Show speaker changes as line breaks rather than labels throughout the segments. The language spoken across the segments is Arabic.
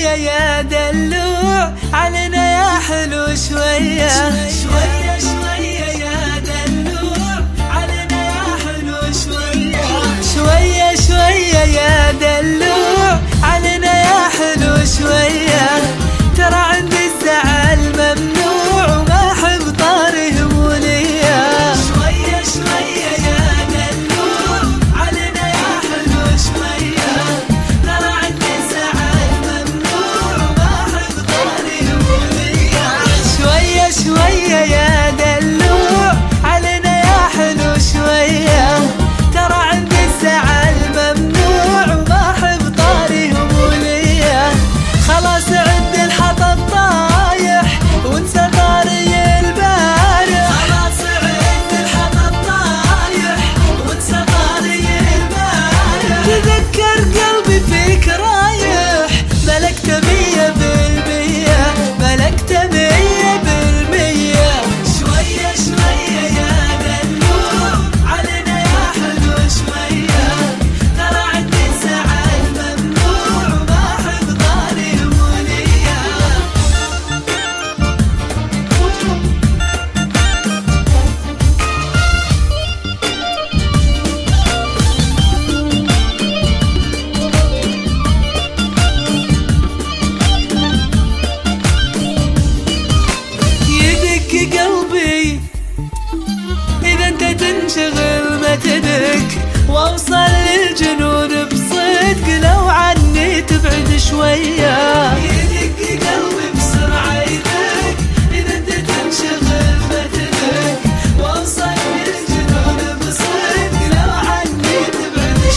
شوية يا دلوع علينا يا حلو شوية. شوية شوية.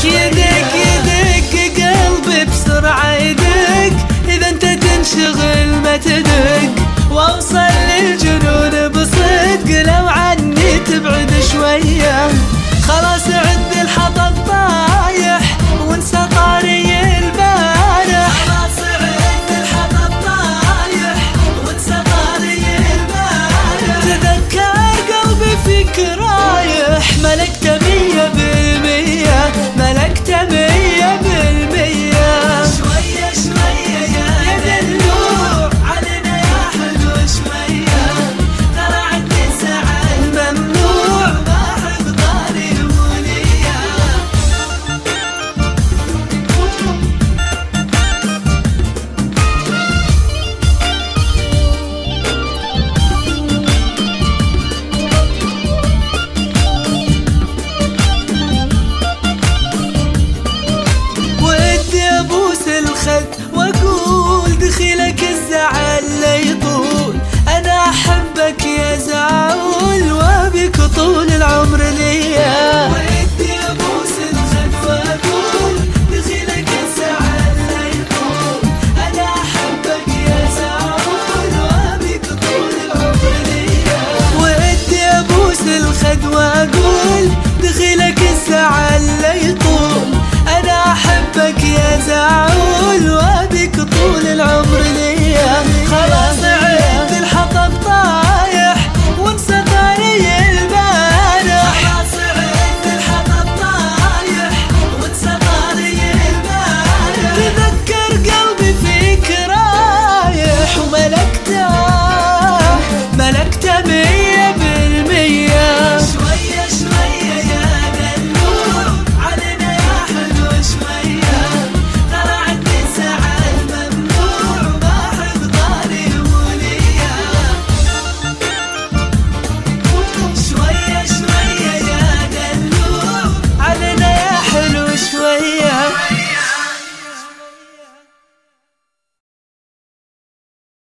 يدك يدك قلبي بسرعة يدك إذا أنت تنشغل ما تدق وأوصل للجنة